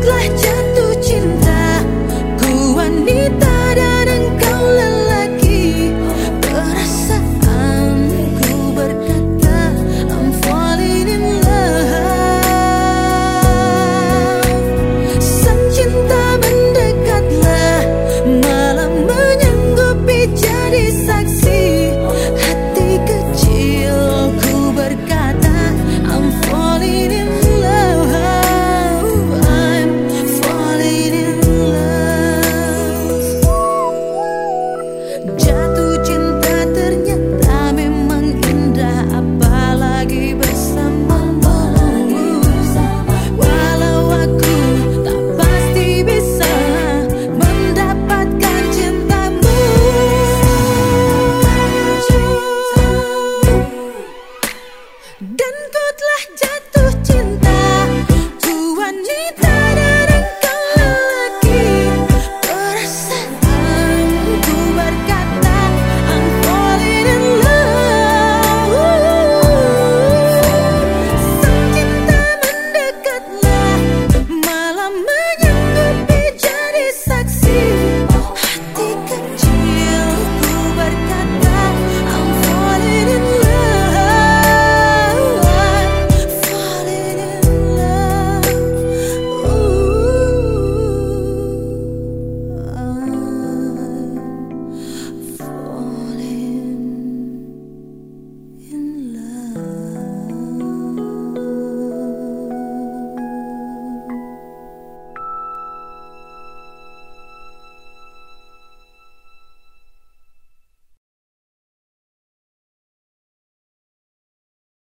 good, you're good.